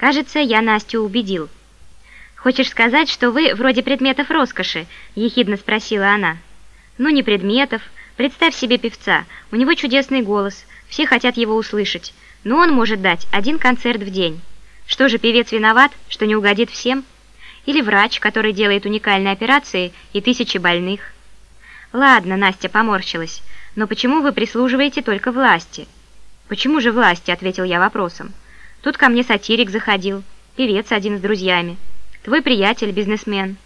Кажется, я Настю убедил. «Хочешь сказать, что вы вроде предметов роскоши?» – ехидно спросила она. «Ну, не предметов. Представь себе певца. У него чудесный голос. Все хотят его услышать. Но он может дать один концерт в день. Что же, певец виноват, что не угодит всем? Или врач, который делает уникальные операции и тысячи больных?» «Ладно», – Настя поморщилась. «Но почему вы прислуживаете только власти?» «Почему же власти?» – ответил я вопросом. «Тут ко мне сатирик заходил, певец один с друзьями». Твой приятель, бизнесмен.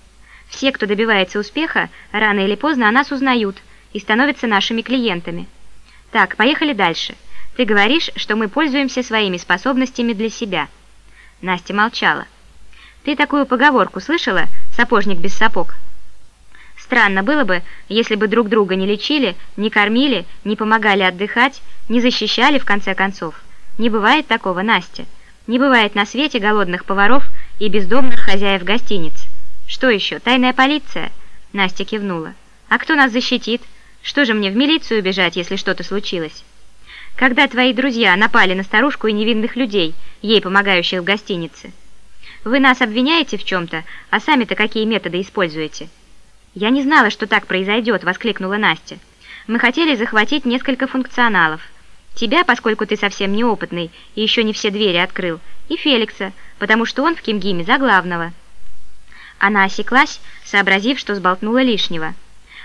Все, кто добивается успеха, рано или поздно о нас узнают и становятся нашими клиентами. Так, поехали дальше. Ты говоришь, что мы пользуемся своими способностями для себя. Настя молчала. Ты такую поговорку слышала? Сапожник без сапог. Странно было бы, если бы друг друга не лечили, не кормили, не помогали отдыхать, не защищали в конце концов. Не бывает такого, Настя. Не бывает на свете голодных поваров и бездомных хозяев гостиниц. Что еще, тайная полиция? Настя кивнула. А кто нас защитит? Что же мне в милицию бежать, если что-то случилось? Когда твои друзья напали на старушку и невинных людей, ей помогающих в гостинице? Вы нас обвиняете в чем-то, а сами-то какие методы используете? Я не знала, что так произойдет, воскликнула Настя. Мы хотели захватить несколько функционалов. Тебя, поскольку ты совсем неопытный и еще не все двери открыл, и Феликса, потому что он в Кимгиме за главного». Она осеклась, сообразив, что сболтнула лишнего.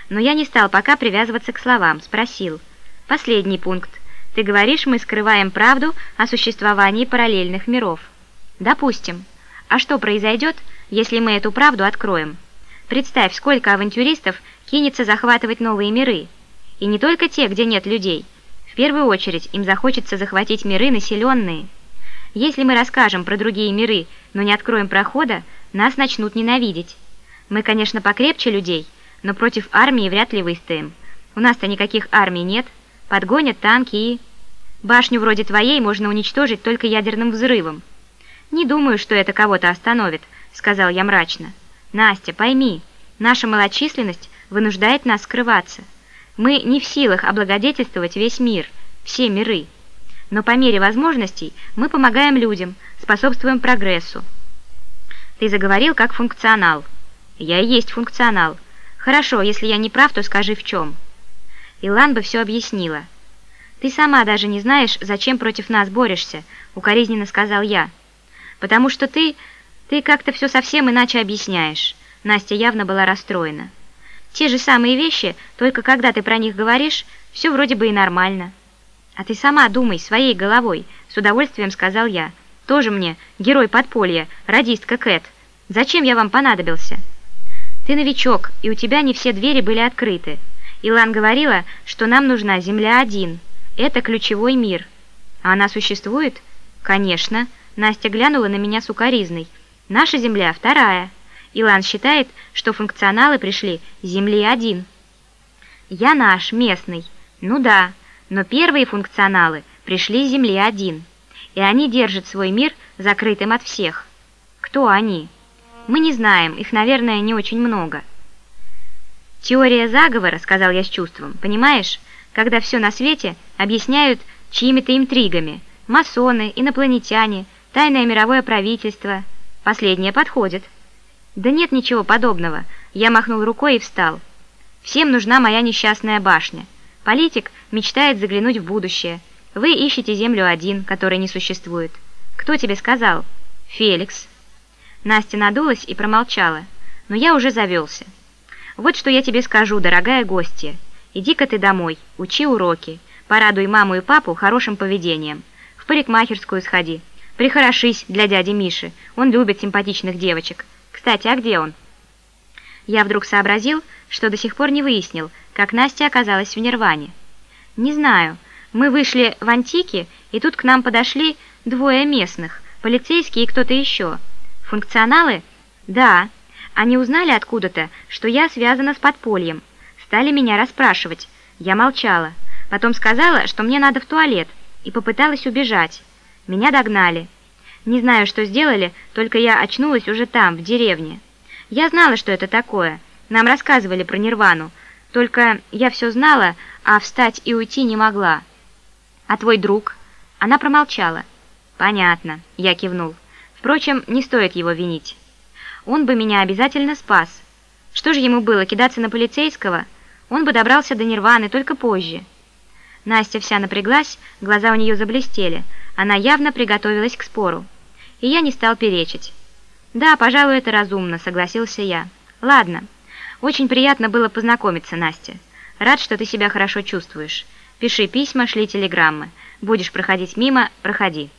Но я не стал пока привязываться к словам, спросил. «Последний пункт. Ты говоришь, мы скрываем правду о существовании параллельных миров. Допустим. А что произойдет, если мы эту правду откроем? Представь, сколько авантюристов кинется захватывать новые миры. И не только те, где нет людей. Первую очередь им захочется захватить миры, населенные. Если мы расскажем про другие миры, но не откроем прохода, нас начнут ненавидеть. Мы, конечно, покрепче людей, но против армии вряд ли выстоим. У нас-то никаких армий нет. Подгонят танки и... Башню вроде твоей можно уничтожить только ядерным взрывом. «Не думаю, что это кого-то остановит», — сказал я мрачно. «Настя, пойми, наша малочисленность вынуждает нас скрываться. Мы не в силах облагодетельствовать весь мир, все миры» но по мере возможностей мы помогаем людям, способствуем прогрессу. Ты заговорил как функционал. Я и есть функционал. Хорошо, если я не прав, то скажи в чем. Илан бы все объяснила. Ты сама даже не знаешь, зачем против нас борешься, укоризненно сказал я. Потому что ты... ты как-то все совсем иначе объясняешь. Настя явно была расстроена. Те же самые вещи, только когда ты про них говоришь, все вроде бы и нормально. «А ты сама думай своей головой», — с удовольствием сказал я. «Тоже мне герой подполья, радистка Кэт. Зачем я вам понадобился?» «Ты новичок, и у тебя не все двери были открыты. Илан говорила, что нам нужна Земля-1. Это ключевой мир. А она существует?» «Конечно». Настя глянула на меня сукоризной. «Наша Земля вторая. Илан считает, что функционалы пришли с Земли-1». «Я наш, местный. Ну да». Но первые функционалы пришли с Земли-1, и они держат свой мир закрытым от всех. Кто они? Мы не знаем, их, наверное, не очень много. «Теория заговора», — сказал я с чувством, — «понимаешь, когда все на свете объясняют чьими-то интригами. Масоны, инопланетяне, тайное мировое правительство. Последнее подходит». «Да нет ничего подобного», — я махнул рукой и встал. «Всем нужна моя несчастная башня». Политик мечтает заглянуть в будущее. Вы ищете Землю один, которой не существует. Кто тебе сказал? Феликс. Настя надулась и промолчала. Но я уже завелся. Вот что я тебе скажу, дорогая гостья. Иди-ка ты домой, учи уроки. Порадуй маму и папу хорошим поведением. В парикмахерскую сходи. Прихорошись для дяди Миши. Он любит симпатичных девочек. Кстати, а где он? Я вдруг сообразил, что до сих пор не выяснил, как Настя оказалась в Нирване. Не знаю, мы вышли в Антике, и тут к нам подошли двое местных, полицейские и кто-то еще. Функционалы? Да. Они узнали откуда-то, что я связана с подпольем. Стали меня расспрашивать. Я молчала. Потом сказала, что мне надо в туалет, и попыталась убежать. Меня догнали. Не знаю, что сделали, только я очнулась уже там, в деревне. Я знала, что это такое. Нам рассказывали про Нирвану. Только я все знала, а встать и уйти не могла. А твой друг? Она промолчала. Понятно, я кивнул. Впрочем, не стоит его винить. Он бы меня обязательно спас. Что же ему было, кидаться на полицейского? Он бы добрался до Нирваны только позже. Настя вся напряглась, глаза у нее заблестели. Она явно приготовилась к спору. И я не стал перечить. «Да, пожалуй, это разумно», — согласился я. «Ладно. Очень приятно было познакомиться, Настя. Рад, что ты себя хорошо чувствуешь. Пиши письма, шли телеграммы. Будешь проходить мимо — проходи».